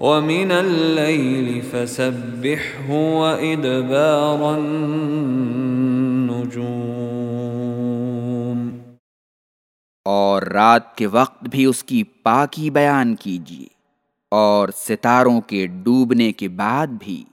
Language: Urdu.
وَمِنَ اللَّيْلِ فَسَبِّحْهُ وَإِدْبَارَ النُّجُومِ. اور رات کے وقت بھی اس کی پاکی بیان کیجیے اور ستاروں کے ڈوبنے کے بعد بھی